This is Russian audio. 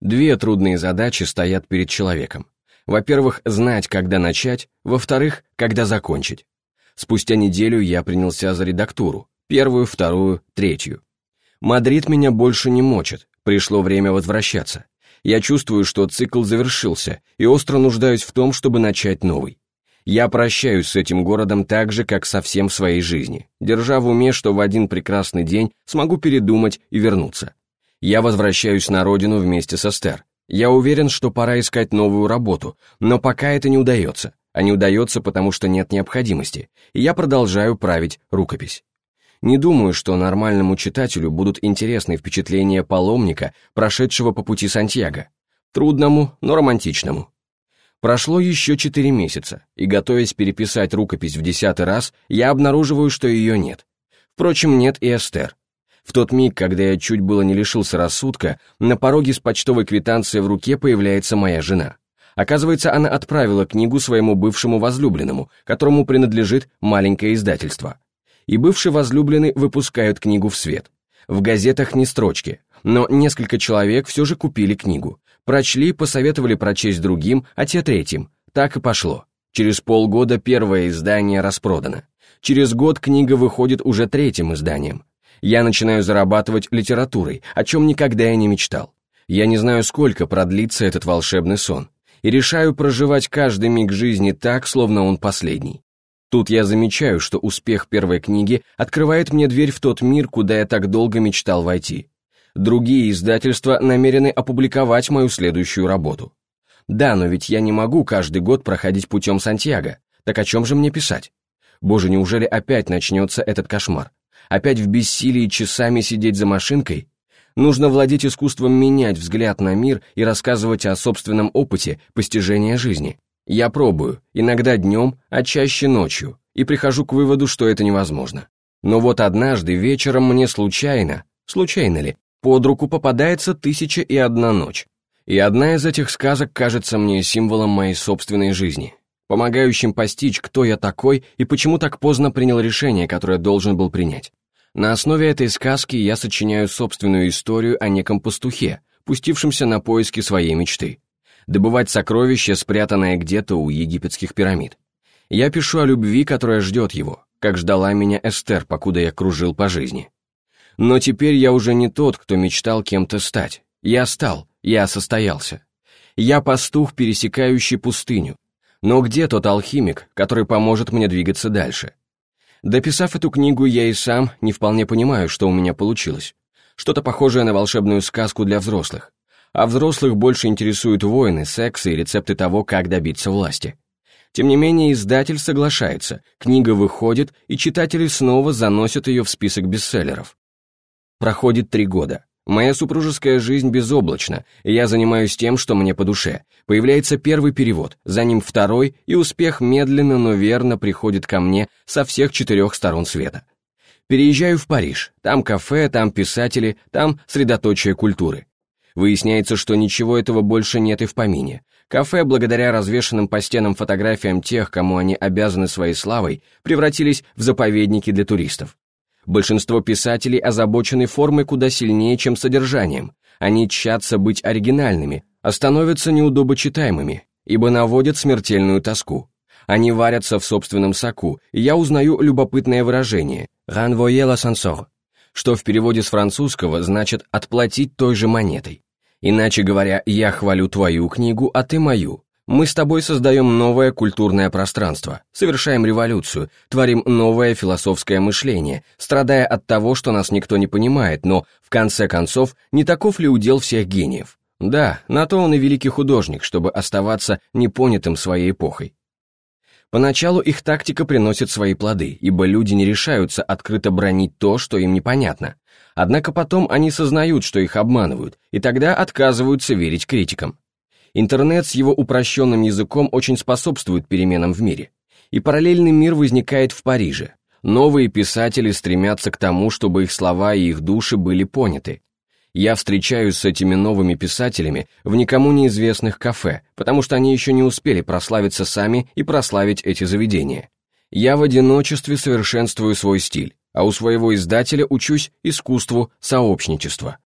Две трудные задачи стоят перед человеком. Во-первых, знать, когда начать, во-вторых, когда закончить. Спустя неделю я принялся за редактуру, первую, вторую, третью. Мадрид меня больше не мочит, пришло время возвращаться. Я чувствую, что цикл завершился, и остро нуждаюсь в том, чтобы начать новый. Я прощаюсь с этим городом так же, как со всем в своей жизни, держа в уме, что в один прекрасный день смогу передумать и вернуться. Я возвращаюсь на родину вместе со Стер. Я уверен, что пора искать новую работу, но пока это не удается. А не удается, потому что нет необходимости, и я продолжаю править рукопись. Не думаю, что нормальному читателю будут интересны впечатления паломника, прошедшего по пути Сантьяго. Трудному, но романтичному. Прошло еще четыре месяца, и, готовясь переписать рукопись в десятый раз, я обнаруживаю, что ее нет. Впрочем, нет и Эстер. В тот миг, когда я чуть было не лишился рассудка, на пороге с почтовой квитанцией в руке появляется моя жена. Оказывается, она отправила книгу своему бывшему возлюбленному, которому принадлежит маленькое издательство. И бывший возлюбленный выпускают книгу в свет. В газетах не строчки, но несколько человек все же купили книгу. Прочли, посоветовали прочесть другим, а те третьим. Так и пошло. Через полгода первое издание распродано. Через год книга выходит уже третьим изданием. Я начинаю зарабатывать литературой, о чем никогда я не мечтал. Я не знаю, сколько продлится этот волшебный сон. И решаю проживать каждый миг жизни так, словно он последний. Тут я замечаю, что успех первой книги открывает мне дверь в тот мир, куда я так долго мечтал войти. Другие издательства намерены опубликовать мою следующую работу. Да, но ведь я не могу каждый год проходить путем Сантьяго. Так о чем же мне писать? Боже, неужели опять начнется этот кошмар? Опять в бессилии часами сидеть за машинкой? Нужно владеть искусством менять взгляд на мир и рассказывать о собственном опыте постижения жизни. Я пробую, иногда днем, а чаще ночью, и прихожу к выводу, что это невозможно. Но вот однажды вечером мне случайно, случайно ли, под руку попадается «Тысяча и одна ночь». И одна из этих сказок кажется мне символом моей собственной жизни, помогающим постичь, кто я такой и почему так поздно принял решение, которое должен был принять. На основе этой сказки я сочиняю собственную историю о неком пастухе, пустившемся на поиски своей мечты. Добывать сокровища, спрятанное где-то у египетских пирамид. Я пишу о любви, которая ждет его, как ждала меня Эстер, покуда я кружил по жизни. Но теперь я уже не тот, кто мечтал кем-то стать. Я стал, я состоялся. Я пастух, пересекающий пустыню. Но где тот алхимик, который поможет мне двигаться дальше? Дописав эту книгу, я и сам не вполне понимаю, что у меня получилось. Что-то похожее на волшебную сказку для взрослых. А взрослых больше интересуют войны, секс и рецепты того, как добиться власти. Тем не менее, издатель соглашается, книга выходит, и читатели снова заносят ее в список бестселлеров. Проходит три года. Моя супружеская жизнь безоблачна, и я занимаюсь тем, что мне по душе. Появляется первый перевод, за ним второй, и успех медленно, но верно приходит ко мне со всех четырех сторон света. Переезжаю в Париж, там кафе, там писатели, там средоточие культуры. Выясняется, что ничего этого больше нет и в помине. Кафе, благодаря развешанным по стенам фотографиям тех, кому они обязаны своей славой, превратились в заповедники для туристов. Большинство писателей озабочены формой куда сильнее, чем содержанием. Они тщатся быть оригинальными, а становятся неудобочитаемыми, ибо наводят смертельную тоску. Они варятся в собственном соку, и я узнаю любопытное выражение «renvoyer l'ascenseur», что в переводе с французского значит «отплатить той же монетой». Иначе говоря, я хвалю твою книгу, а ты мою, мы с тобой создаем новое культурное пространство, совершаем революцию, творим новое философское мышление, страдая от того, что нас никто не понимает, но, в конце концов, не таков ли удел всех гениев? Да, на то он и великий художник, чтобы оставаться непонятым своей эпохой. Поначалу их тактика приносит свои плоды, ибо люди не решаются открыто бронить то, что им непонятно. Однако потом они сознают, что их обманывают, и тогда отказываются верить критикам. Интернет с его упрощенным языком очень способствует переменам в мире. И параллельный мир возникает в Париже. Новые писатели стремятся к тому, чтобы их слова и их души были поняты. Я встречаюсь с этими новыми писателями в никому неизвестных кафе, потому что они еще не успели прославиться сами и прославить эти заведения. Я в одиночестве совершенствую свой стиль, а у своего издателя учусь искусству сообщничества.